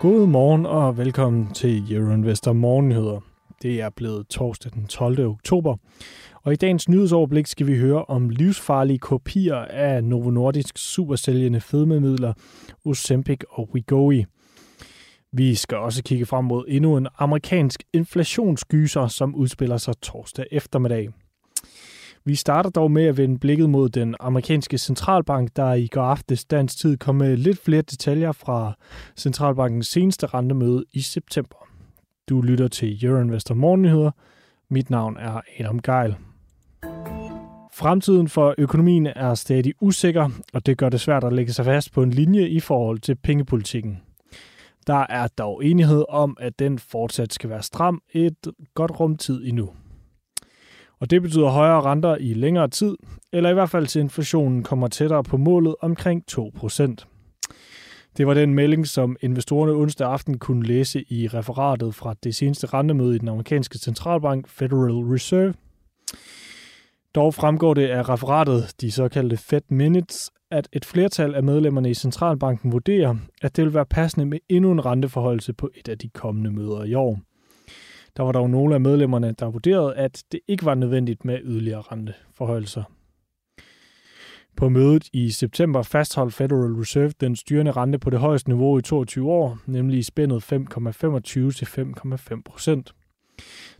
God morgen og velkommen til Euroinvestor Morgennyheder. Det er blevet torsdag den 12. oktober, og i dagens nyhedsoverblik skal vi høre om livsfarlige kopier af Novo Nordisk supersælgende fedmemidler Ozempic og Wegovy. Vi skal også kigge frem mod endnu en amerikansk inflationsgyser, som udspiller sig torsdag eftermiddag. Vi starter dog med at vende blikket mod den amerikanske centralbank, der i går aftes dansk tid kom med lidt flere detaljer fra centralbankens seneste rentemøde i september. Du lytter til Euroinvestor Morgennyheder. Mit navn er Adam Geil. Fremtiden for økonomien er stadig usikker, og det gør det svært at lægge sig fast på en linje i forhold til pengepolitikken. Der er dog enighed om, at den fortsat skal være stram et godt rumtid endnu. Og det betyder højere renter i længere tid, eller i hvert fald til inflationen kommer tættere på målet omkring 2%. Det var den melding, som investorerne onsdag aften kunne læse i referatet fra det seneste rentemøde i den amerikanske centralbank Federal Reserve. Dog fremgår det af referatet, de såkaldte Fed Minutes, at et flertal af medlemmerne i centralbanken vurderer, at det vil være passende med endnu en renteforholdelse på et af de kommende møder i år. Der var dog nogle af medlemmerne, der vurderede, at det ikke var nødvendigt med yderligere renteforhøjelser. På mødet i september fastholdt Federal Reserve den styrende rente på det højeste niveau i 22 år, nemlig i spændet 5,25 til 5,5 procent.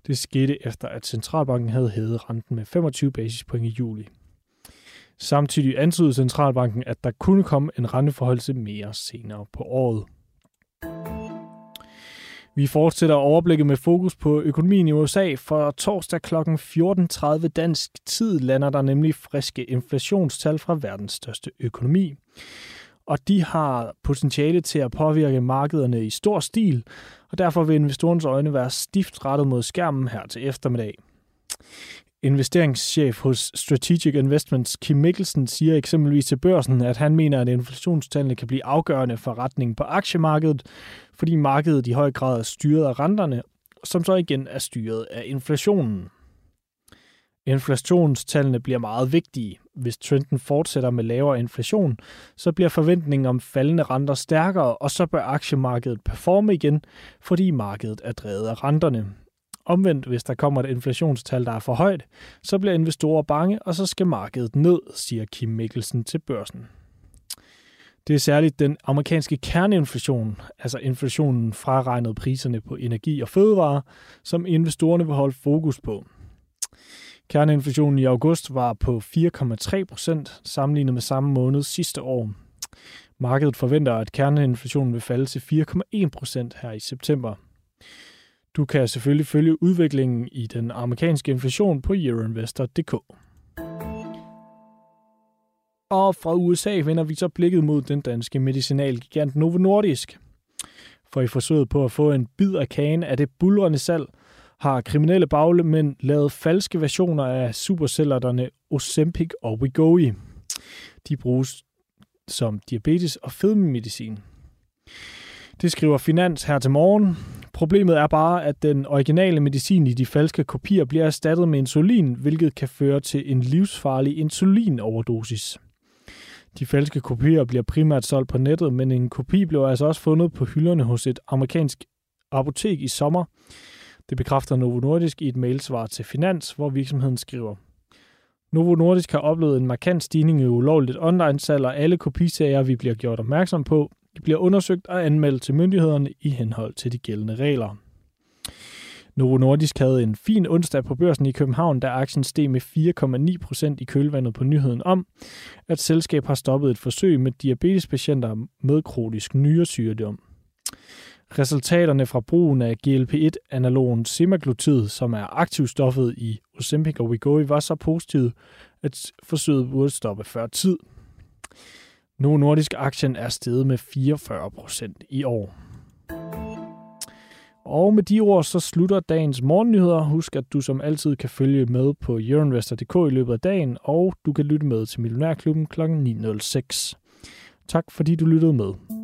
Det skete efter, at centralbanken havde hævet renten med 25 basispoint i juli. Samtidig antydede centralbanken, at der kunne komme en renteforholdelse mere senere på året. Vi fortsætter overblikket med fokus på økonomien i USA, for torsdag kl. 14.30 dansk tid lander der nemlig friske inflationstal fra verdens største økonomi. Og de har potentiale til at påvirke markederne i stor stil, og derfor vil investorens øjne være stift rettet mod skærmen her til eftermiddag. Investeringschef hos Strategic Investments Kim Mikkelsen siger eksempelvis til børsen, at han mener, at inflationstallene kan blive afgørende for retningen på aktiemarkedet, fordi markedet i høj grad er styret af renterne, som så igen er styret af inflationen. Inflationstallene bliver meget vigtige. Hvis trenden fortsætter med lavere inflation, så bliver forventningen om faldende renter stærkere, og så bør aktiemarkedet performe igen, fordi markedet er drevet af renterne. Omvendt, hvis der kommer et inflationstal, der er for højt, så bliver investorer bange, og så skal markedet ned, siger Kim Mikkelsen til børsen. Det er særligt den amerikanske kerneinflation, altså inflationen fraregnet priserne på energi og fødevarer, som investorerne vil holde fokus på. Kerneinflationen i august var på 4,3 procent sammenlignet med samme måned sidste år. Markedet forventer, at kerneinflationen vil falde til 4,1 procent her i september. Du kan selvfølgelig følge udviklingen i den amerikanske inflation på euroinvestor.dk. Og fra USA vender vi så blikket mod den danske medicinalgigant Novo Nordisk. For i forsøget på at få en bid af kagen af det bulrende salg, har kriminelle baglemænd lavet falske versioner af supercellerterne Ozempic og Wegovy. De bruges som diabetes- og fedmemedicin. Det skriver Finans her til morgen. Problemet er bare, at den originale medicin i de falske kopier bliver erstattet med insulin, hvilket kan føre til en livsfarlig insulinoverdosis. De falske kopier bliver primært solgt på nettet, men en kopi blev altså også fundet på hylderne hos et amerikansk apotek i sommer. Det bekræfter Novo Nordisk i et mailsvar til Finans, hvor virksomheden skriver. Novo Nordisk har oplevet en markant stigning i ulovligt online-salg, og alle kopisager, vi bliver gjort opmærksom på, de bliver undersøgt og anmeldt til myndighederne i henhold til de gældende regler. Novo Nordisk havde en fin onsdag på børsen i København, da aktien steg med 4,9 procent i kølvandet på nyheden om, at selskab har stoppet et forsøg med diabetespatienter med kronisk nyresygdom. Resultaterne fra brugen af GLP-1-analogen semaglutid, som er aktivstoffet i Ozempic og Wegovy, var så positive, at forsøget burde stoppe før tid. Novo Nordisk aktien er steget med 44 procent i år. Og med de ord, så slutter dagens morgennyheder. Husk, at du som altid kan følge med på euroinvestor.dk i løbet af dagen, og du kan lytte med til Millionærklubben kl. 9.06. Tak fordi du lyttede med.